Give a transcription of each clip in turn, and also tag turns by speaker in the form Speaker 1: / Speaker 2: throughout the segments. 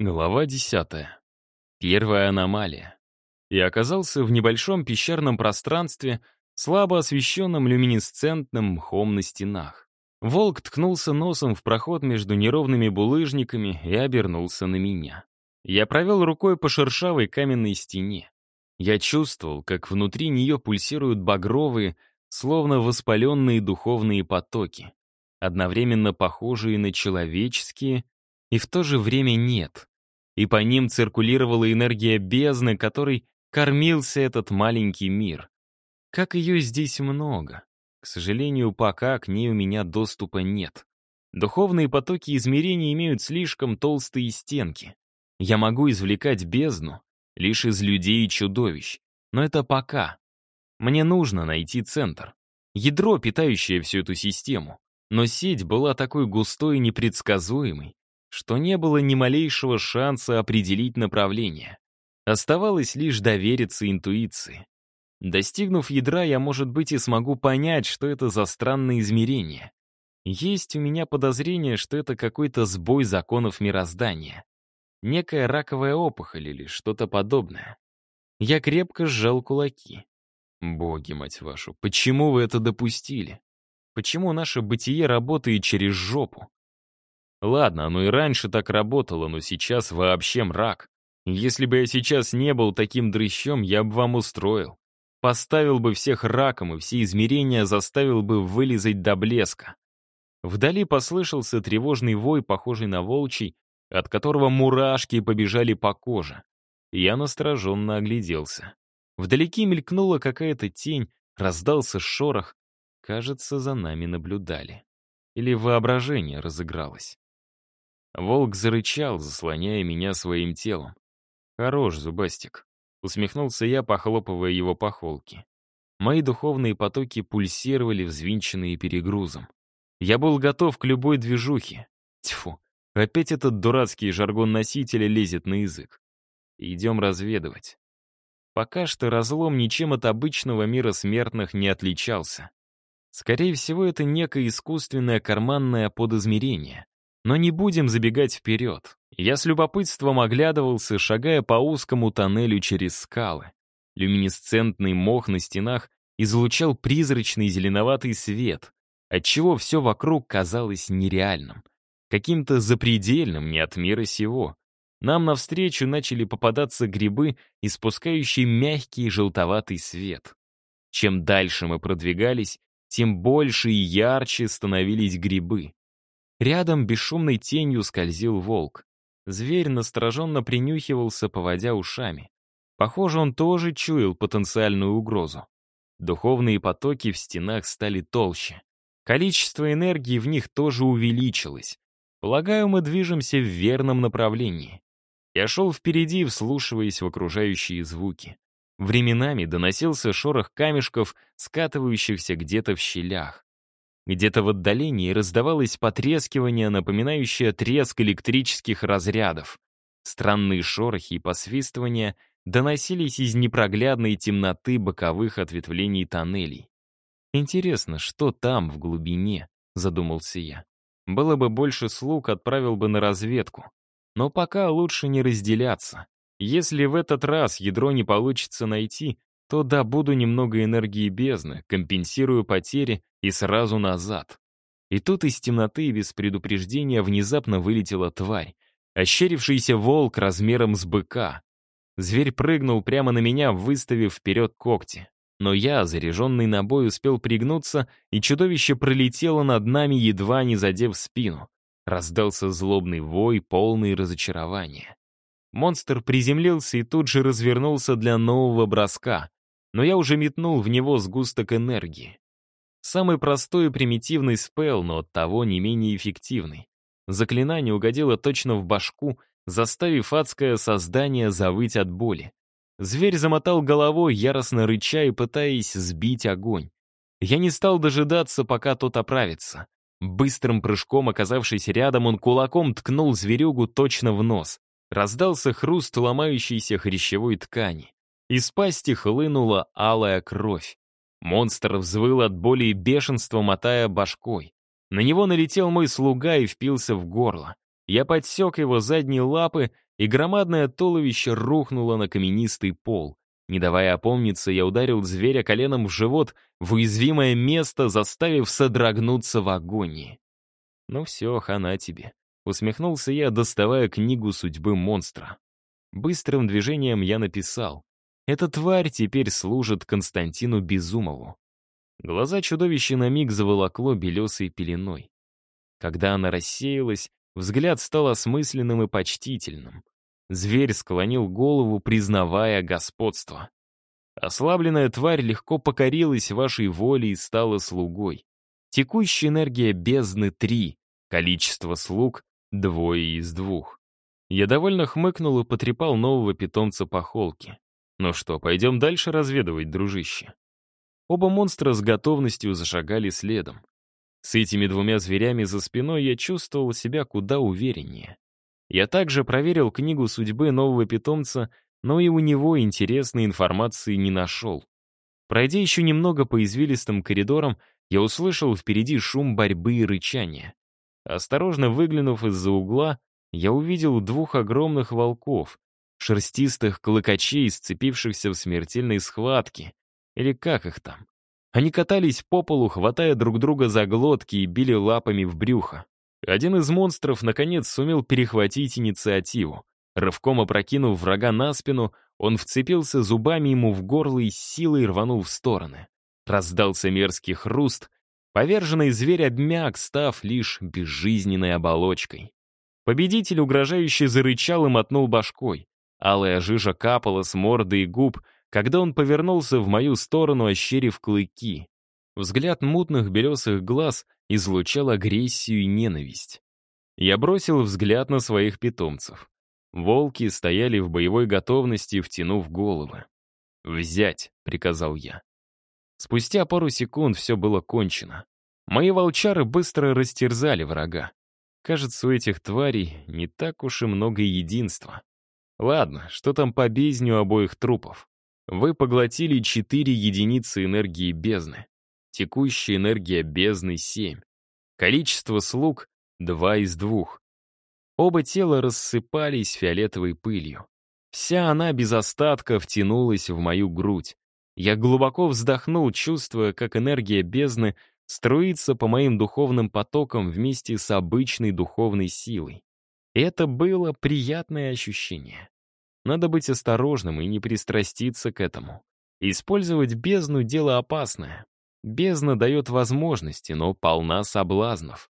Speaker 1: Глава десятая. Первая аномалия. Я оказался в небольшом пещерном пространстве, слабо освещенном люминесцентным мхом на стенах. Волк ткнулся носом в проход между неровными булыжниками и обернулся на меня. Я провел рукой по шершавой каменной стене. Я чувствовал, как внутри нее пульсируют багровые, словно воспаленные духовные потоки, одновременно похожие на человеческие и в то же время нет. И по ним циркулировала энергия бездны, которой кормился этот маленький мир. Как ее здесь много. К сожалению, пока к ней у меня доступа нет. Духовные потоки измерений имеют слишком толстые стенки. Я могу извлекать бездну лишь из людей и чудовищ. Но это пока. Мне нужно найти центр. Ядро, питающее всю эту систему. Но сеть была такой густой и непредсказуемой, что не было ни малейшего шанса определить направление. Оставалось лишь довериться интуиции. Достигнув ядра, я, может быть, и смогу понять, что это за странное измерение. Есть у меня подозрение, что это какой-то сбой законов мироздания. Некая раковая опухоль или что-то подобное. Я крепко сжал кулаки. Боги, мать вашу, почему вы это допустили? Почему наше бытие работает через жопу? Ладно, оно и раньше так работало, но сейчас вообще мрак. Если бы я сейчас не был таким дрыщом, я бы вам устроил. Поставил бы всех раком и все измерения заставил бы вылезать до блеска. Вдали послышался тревожный вой, похожий на волчий, от которого мурашки побежали по коже. Я настороженно огляделся. Вдалеке мелькнула какая-то тень, раздался шорох. Кажется, за нами наблюдали. Или воображение разыгралось. Волк зарычал, заслоняя меня своим телом. «Хорош, зубастик», — усмехнулся я, похлопывая его по холке. Мои духовные потоки пульсировали, взвинченные перегрузом. Я был готов к любой движухе. Тьфу, опять этот дурацкий жаргон носителя лезет на язык. Идем разведывать. Пока что разлом ничем от обычного мира смертных не отличался. Скорее всего, это некое искусственное карманное подизмерение. Но не будем забегать вперед. Я с любопытством оглядывался, шагая по узкому тоннелю через скалы. Люминесцентный мох на стенах излучал призрачный зеленоватый свет, отчего все вокруг казалось нереальным, каким-то запредельным не от мира сего. Нам навстречу начали попадаться грибы, испускающие мягкий желтоватый свет. Чем дальше мы продвигались, тем больше и ярче становились грибы. Рядом бесшумной тенью скользил волк. Зверь настороженно принюхивался, поводя ушами. Похоже, он тоже чуял потенциальную угрозу. Духовные потоки в стенах стали толще. Количество энергии в них тоже увеличилось. Полагаю, мы движемся в верном направлении. Я шел впереди, вслушиваясь в окружающие звуки. Временами доносился шорох камешков, скатывающихся где-то в щелях. Где-то в отдалении раздавалось потрескивание, напоминающее треск электрических разрядов. Странные шорохи и посвистывания доносились из непроглядной темноты боковых ответвлений тоннелей. «Интересно, что там, в глубине?» — задумался я. «Было бы больше слуг, отправил бы на разведку. Но пока лучше не разделяться. Если в этот раз ядро не получится найти, то добуду немного энергии бездны, компенсирую потери и сразу назад. И тут из темноты и без предупреждения внезапно вылетела тварь, ощерившийся волк размером с быка. Зверь прыгнул прямо на меня, выставив вперед когти. Но я, заряженный на бой, успел пригнуться, и чудовище пролетело над нами, едва не задев спину. Раздался злобный вой, полный разочарования. Монстр приземлился и тут же развернулся для нового броска но я уже метнул в него сгусток энергии. Самый простой и примитивный спел, но оттого не менее эффективный. Заклинание угодило точно в башку, заставив адское создание завыть от боли. Зверь замотал головой, яростно рыча и пытаясь сбить огонь. Я не стал дожидаться, пока тот оправится. Быстрым прыжком, оказавшись рядом, он кулаком ткнул зверюгу точно в нос. Раздался хруст ломающейся хрящевой ткани. Из пасти хлынула алая кровь. Монстр взвыл от боли и бешенства, мотая башкой. На него налетел мой слуга и впился в горло. Я подсек его задние лапы и громадное туловище рухнуло на каменистый пол. Не давая опомниться, я ударил зверя коленом в живот, в уязвимое место, заставив содрогнуться в агонии. «Ну все, хана тебе», — усмехнулся я, доставая книгу судьбы монстра. Быстрым движением я написал. «Эта тварь теперь служит Константину Безумову». Глаза чудовища на миг заволокло белесой пеленой. Когда она рассеялась, взгляд стал осмысленным и почтительным. Зверь склонил голову, признавая господство. Ослабленная тварь легко покорилась вашей воле и стала слугой. Текущая энергия бездны — три, количество слуг — двое из двух. Я довольно хмыкнул и потрепал нового питомца по холке. Ну что, пойдем дальше разведывать, дружище. Оба монстра с готовностью зашагали следом. С этими двумя зверями за спиной я чувствовал себя куда увереннее. Я также проверил книгу судьбы нового питомца, но и у него интересной информации не нашел. Пройдя еще немного по извилистым коридорам, я услышал впереди шум борьбы и рычания. Осторожно выглянув из-за угла, я увидел двух огромных волков, шерстистых клыкачей, сцепившихся в смертельной схватке, или как их там. Они катались по полу, хватая друг друга за глотки и били лапами в брюхо. Один из монстров, наконец, сумел перехватить инициативу. Рывком опрокинув врага на спину, он вцепился зубами ему в горло и силой рванул в стороны. Раздался мерзкий хруст. Поверженный зверь обмяк, став лишь безжизненной оболочкой. Победитель угрожающе зарычал и мотнул башкой. Алая жижа капала с морды и губ, когда он повернулся в мою сторону, ощерив клыки. Взгляд мутных белесых глаз излучал агрессию и ненависть. Я бросил взгляд на своих питомцев. Волки стояли в боевой готовности, втянув головы. «Взять», — приказал я. Спустя пару секунд все было кончено. Мои волчары быстро растерзали врага. Кажется, у этих тварей не так уж и много единства. Ладно, что там по бездню обоих трупов? Вы поглотили 4 единицы энергии бездны. Текущая энергия бездны — 7. Количество слуг — 2 из 2. Оба тела рассыпались фиолетовой пылью. Вся она без остатка втянулась в мою грудь. Я глубоко вздохнул, чувствуя, как энергия бездны струится по моим духовным потокам вместе с обычной духовной силой. Это было приятное ощущение. Надо быть осторожным и не пристраститься к этому. Использовать бездну — дело опасное. Бездна дает возможности, но полна соблазнов.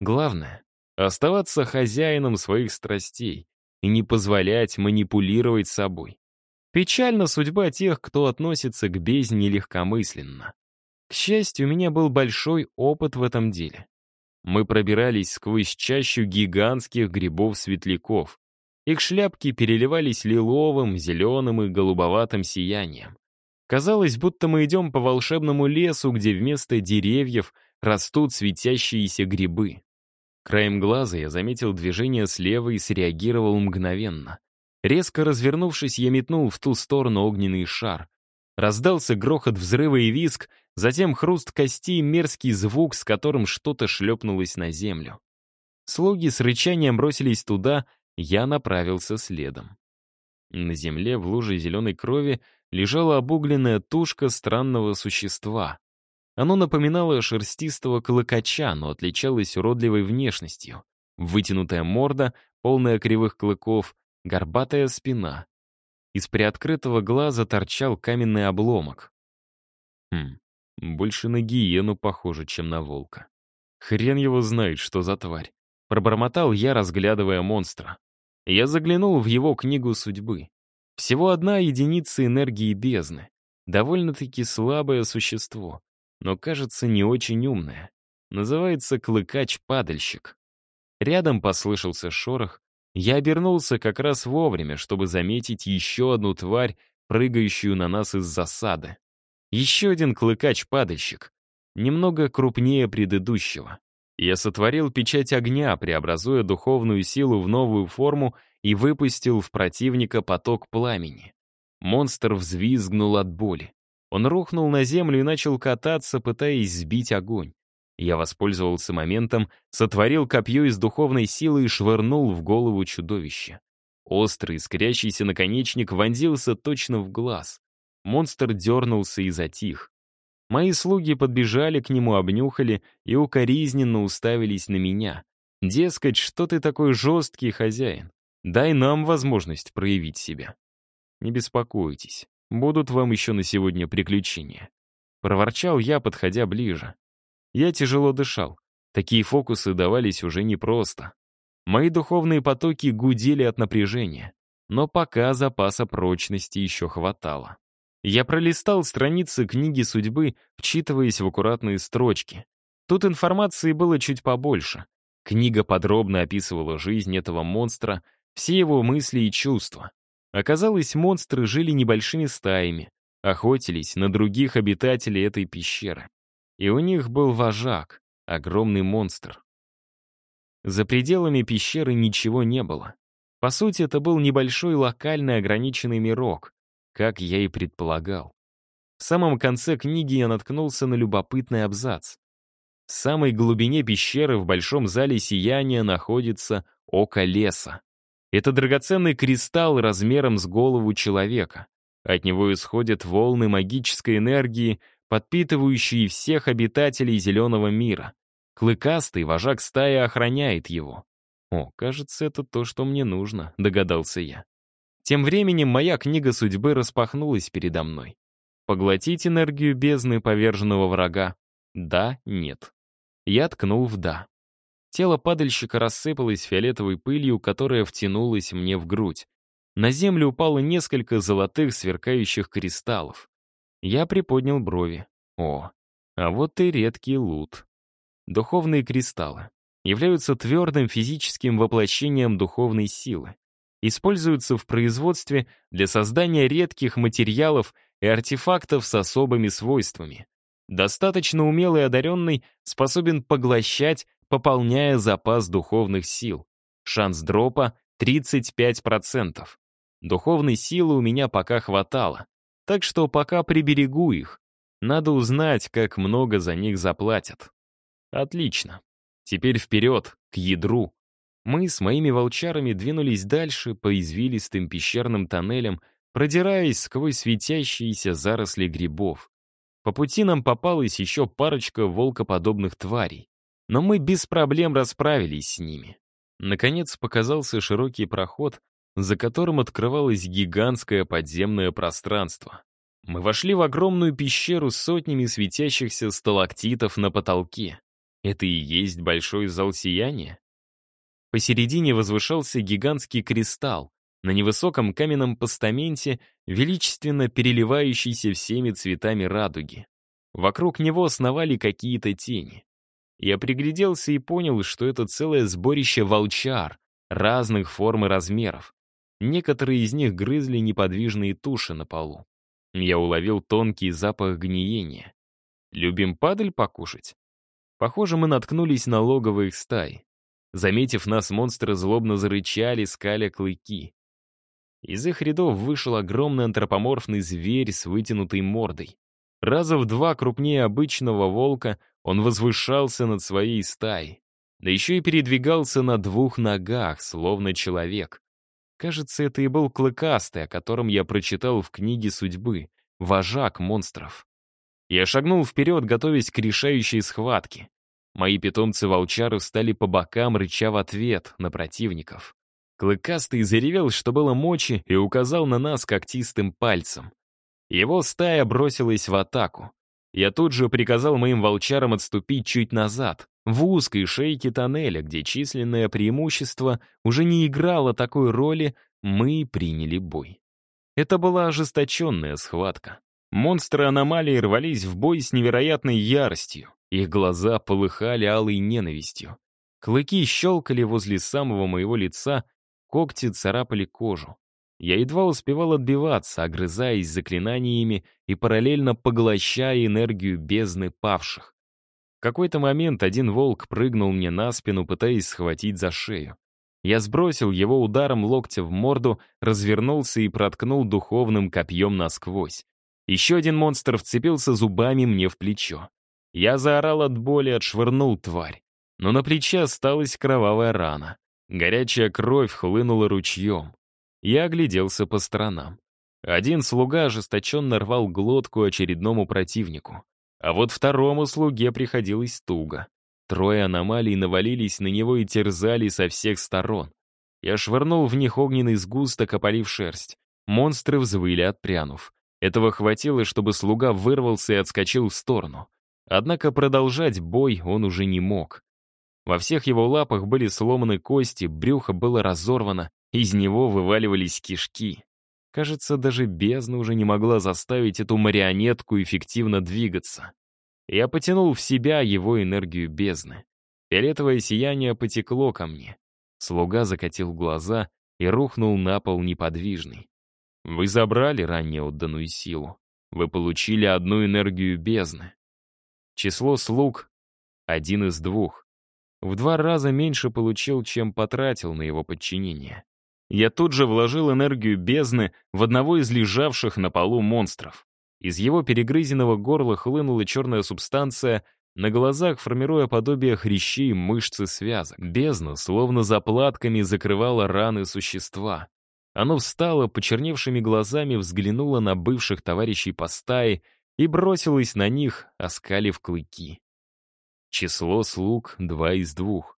Speaker 1: Главное — оставаться хозяином своих страстей и не позволять манипулировать собой. Печальна судьба тех, кто относится к бездне легкомысленно. К счастью, у меня был большой опыт в этом деле. Мы пробирались сквозь чащу гигантских грибов-светляков. Их шляпки переливались лиловым, зеленым и голубоватым сиянием. Казалось, будто мы идем по волшебному лесу, где вместо деревьев растут светящиеся грибы. Краем глаза я заметил движение слева и среагировал мгновенно. Резко развернувшись, я метнул в ту сторону огненный шар. Раздался грохот взрыва и виск, затем хруст кости и мерзкий звук, с которым что-то шлепнулось на землю. Слуги с рычанием бросились туда, я направился следом. На земле в луже зеленой крови лежала обугленная тушка странного существа. Оно напоминало шерстистого клыкача, но отличалось уродливой внешностью. Вытянутая морда, полная кривых клыков, горбатая спина. Из приоткрытого глаза торчал каменный обломок. Хм, больше на гиену похоже, чем на волка. Хрен его знает, что за тварь. Пробормотал я, разглядывая монстра. Я заглянул в его книгу судьбы. Всего одна единица энергии бездны. Довольно-таки слабое существо, но, кажется, не очень умное. Называется клыкач-падальщик. Рядом послышался шорох, я обернулся как раз вовремя, чтобы заметить еще одну тварь, прыгающую на нас из засады. Еще один клыкач-падальщик, немного крупнее предыдущего. Я сотворил печать огня, преобразуя духовную силу в новую форму и выпустил в противника поток пламени. Монстр взвизгнул от боли. Он рухнул на землю и начал кататься, пытаясь сбить огонь. Я воспользовался моментом, сотворил копье из духовной силы и швырнул в голову чудовища. Острый, искрящийся наконечник вонзился точно в глаз. Монстр дернулся и затих. Мои слуги подбежали к нему, обнюхали и укоризненно уставились на меня. Дескать, что ты такой жесткий хозяин? Дай нам возможность проявить себя. Не беспокойтесь, будут вам еще на сегодня приключения. Проворчал я, подходя ближе. Я тяжело дышал. Такие фокусы давались уже непросто. Мои духовные потоки гудели от напряжения, но пока запаса прочности еще хватало. Я пролистал страницы книги судьбы, вчитываясь в аккуратные строчки. Тут информации было чуть побольше. Книга подробно описывала жизнь этого монстра, все его мысли и чувства. Оказалось, монстры жили небольшими стаями, охотились на других обитателей этой пещеры. И у них был вожак, огромный монстр. За пределами пещеры ничего не было. По сути, это был небольшой локальный ограниченный мирок, как я и предполагал. В самом конце книги я наткнулся на любопытный абзац. В самой глубине пещеры в большом зале сияния находится око леса. Это драгоценный кристалл размером с голову человека. От него исходят волны магической энергии, подпитывающие всех обитателей зеленого мира. Клыкастый вожак стаи охраняет его. О, кажется, это то, что мне нужно, догадался я. Тем временем моя книга судьбы распахнулась передо мной. Поглотить энергию бездны поверженного врага? Да, нет. Я ткнул в «да». Тело падальщика рассыпалось фиолетовой пылью, которая втянулась мне в грудь. На землю упало несколько золотых сверкающих кристаллов. Я приподнял брови. О, а вот и редкий лут. Духовные кристаллы являются твердым физическим воплощением духовной силы. Используются в производстве для создания редких материалов и артефактов с особыми свойствами. Достаточно умелый одаренный способен поглощать, пополняя запас духовных сил. Шанс дропа 35%. Духовной силы у меня пока хватало, так что пока приберегу их. Надо узнать, как много за них заплатят. Отлично. Теперь вперед, к ядру. Мы с моими волчарами двинулись дальше по извилистым пещерным тоннелям, продираясь сквозь светящиеся заросли грибов. По пути нам попалась еще парочка волкоподобных тварей, но мы без проблем расправились с ними. Наконец показался широкий проход, за которым открывалось гигантское подземное пространство. Мы вошли в огромную пещеру с сотнями светящихся сталактитов на потолке. Это и есть большой зал сияния? Посередине возвышался гигантский кристалл, на невысоком каменном постаменте, величественно переливающийся всеми цветами радуги. Вокруг него сновали какие-то тени. Я пригляделся и понял, что это целое сборище волчар, разных форм и размеров. Некоторые из них грызли неподвижные туши на полу. Я уловил тонкий запах гниения. Любим падаль покушать? Похоже, мы наткнулись на логово их стаи. Заметив нас, монстры злобно зарычали, скаля клыки. Из их рядов вышел огромный антропоморфный зверь с вытянутой мордой. Раза в два крупнее обычного волка он возвышался над своей стаей. Да еще и передвигался на двух ногах, словно человек. Кажется, это и был клыкастый, о котором я прочитал в книге судьбы, вожак монстров. Я шагнул вперед, готовясь к решающей схватке. Мои питомцы-волчары встали по бокам, рыча в ответ на противников. Клыкастый заревел, что было мочи, и указал на нас когтистым пальцем. Его стая бросилась в атаку. Я тут же приказал моим волчарам отступить чуть назад, в узкой шейке тоннеля, где численное преимущество уже не играло такой роли, мы приняли бой. Это была ожесточенная схватка. Монстры аномалии рвались в бой с невероятной яростью. Их глаза полыхали алой ненавистью. Клыки щелкали возле самого моего лица, когти царапали кожу. Я едва успевал отбиваться, огрызаясь заклинаниями и параллельно поглощая энергию бездны павших. В какой-то момент один волк прыгнул мне на спину, пытаясь схватить за шею. Я сбросил его ударом локтя в морду, развернулся и проткнул духовным копьем насквозь. Еще один монстр вцепился зубами мне в плечо. Я заорал от боли, отшвырнул тварь. Но на плече осталась кровавая рана. Горячая кровь хлынула ручьем. Я огляделся по сторонам. Один слуга ожесточенно рвал глотку очередному противнику. А вот второму слуге приходилось туго. Трое аномалий навалились на него и терзали со всех сторон. Я швырнул в них огненный сгусток, опалив шерсть. Монстры взвыли, отпрянув. Этого хватило, чтобы слуга вырвался и отскочил в сторону. Однако продолжать бой он уже не мог. Во всех его лапах были сломаны кости, брюхо было разорвано, из него вываливались кишки. Кажется, даже бездна уже не могла заставить эту марионетку эффективно двигаться. Я потянул в себя его энергию бездны. Фиолетовое сияние потекло ко мне. Слуга закатил глаза и рухнул на пол неподвижный. Вы забрали ранее отданную силу. Вы получили одну энергию бездны. Число слуг — один из двух. В два раза меньше получил, чем потратил на его подчинение. Я тут же вложил энергию бездны в одного из лежавших на полу монстров. Из его перегрызенного горла хлынула черная субстанция, на глазах формируя подобие хрящей мышцы связок. Бездна, словно заплатками, закрывала раны существа. Оно встало, почерневшими глазами взглянуло на бывших товарищей по стае и бросилось на них, оскалив клыки. Число слуг — два из двух.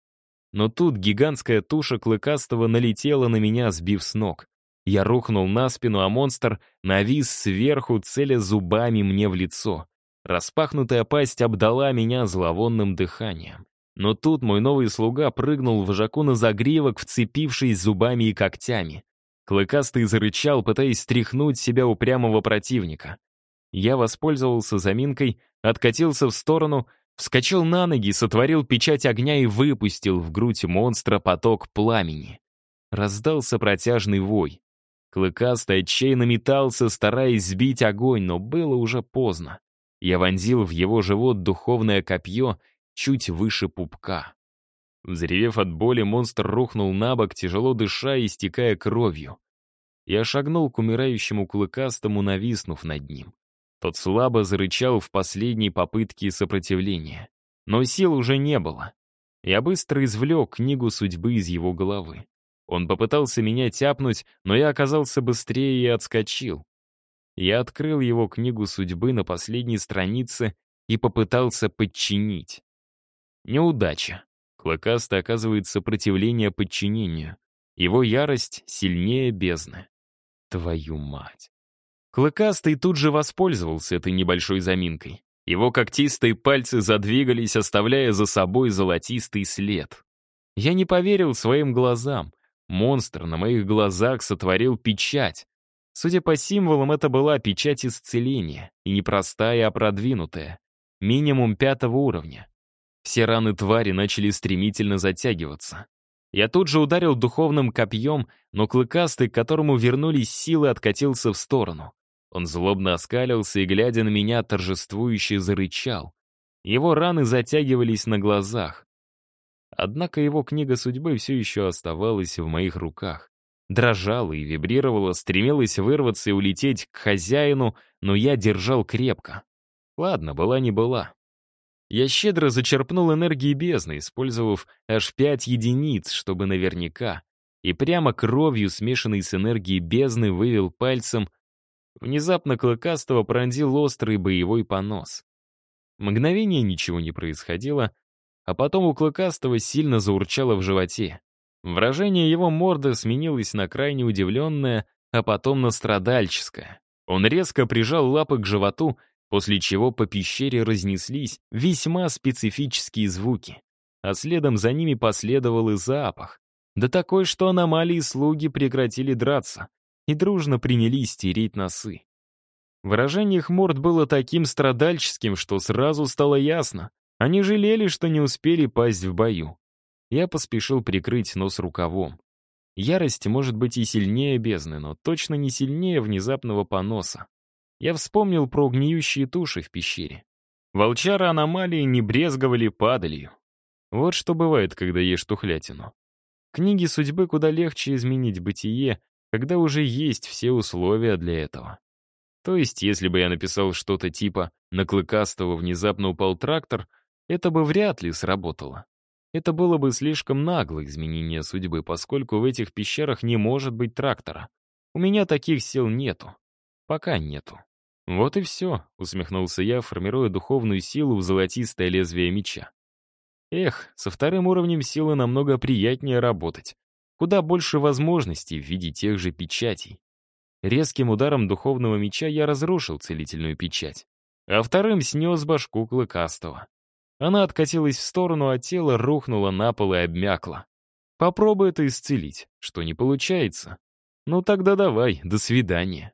Speaker 1: Но тут гигантская туша клыкастого налетела на меня, сбив с ног. Я рухнул на спину, а монстр навис сверху, целя зубами мне в лицо. Распахнутая пасть обдала меня зловонным дыханием. Но тут мой новый слуга прыгнул вожаку на загривок, вцепившись зубами и когтями. Клыкастый зарычал, пытаясь стряхнуть себя упрямого противника. Я воспользовался заминкой, откатился в сторону — Вскочил на ноги, сотворил печать огня и выпустил в грудь монстра поток пламени. Раздался протяжный вой. Клыкастый отчаянно метался, стараясь сбить огонь, но было уже поздно. Я вонзил в его живот духовное копье чуть выше пупка. Взревев от боли, монстр рухнул на бок, тяжело дыша и истекая кровью. Я шагнул к умирающему клыкастому, нависнув над ним. Тот слабо зарычал в последней попытке сопротивления. Но сил уже не было. Я быстро извлек книгу судьбы из его головы. Он попытался меня тяпнуть, но я оказался быстрее и отскочил. Я открыл его книгу судьбы на последней странице и попытался подчинить. Неудача. Клыкастый оказывает сопротивление подчинению. Его ярость сильнее бездны. Твою мать. Клыкастый тут же воспользовался этой небольшой заминкой. Его когтистые пальцы задвигались, оставляя за собой золотистый след. Я не поверил своим глазам. Монстр на моих глазах сотворил печать. Судя по символам, это была печать исцеления, и не простая, а продвинутая. Минимум пятого уровня. Все раны твари начали стремительно затягиваться. Я тут же ударил духовным копьем, но клыкастый, к которому вернулись силы, откатился в сторону. Он злобно оскалился и, глядя на меня, торжествующе зарычал. Его раны затягивались на глазах. Однако его книга судьбы все еще оставалась в моих руках. Дрожала и вибрировала, стремилась вырваться и улететь к хозяину, но я держал крепко. Ладно, была не была. Я щедро зачерпнул энергии бездны, использовав аж пять единиц, чтобы наверняка, и прямо кровью, смешанной с энергией бездны, вывел пальцем Внезапно Клыкастого пронзил острый боевой понос. Мгновение ничего не происходило, а потом у Клыкастого сильно заурчало в животе. Выражение его морды сменилось на крайне удивленное, а потом на страдальческое. Он резко прижал лапы к животу, после чего по пещере разнеслись весьма специфические звуки, а следом за ними последовал и запах. Да такой, что аномалии слуги прекратили драться, и дружно принялись стереть носы. Выражение их морд было таким страдальческим, что сразу стало ясно. Они жалели, что не успели пасть в бою. Я поспешил прикрыть нос рукавом. Ярость может быть и сильнее бездны, но точно не сильнее внезапного поноса. Я вспомнил про гниющие туши в пещере. Волчары аномалии не брезговали падалью. Вот что бывает, когда ешь тухлятину. Книги судьбы куда легче изменить бытие, когда уже есть все условия для этого. То есть, если бы я написал что-то типа «на Клыкастого внезапно упал трактор», это бы вряд ли сработало. Это было бы слишком наглое изменение судьбы, поскольку в этих пещерах не может быть трактора. У меня таких сил нету. Пока нету. Вот и все, усмехнулся я, формируя духовную силу в золотистое лезвие меча. Эх, со вторым уровнем силы намного приятнее работать. Куда больше возможностей в виде тех же печатей. Резким ударом духовного меча я разрушил целительную печать, а вторым снес башку клыкастого. Она откатилась в сторону, а тело рухнуло на пол и обмякло. Попробуй это исцелить, что не получается. Ну тогда давай, до свидания.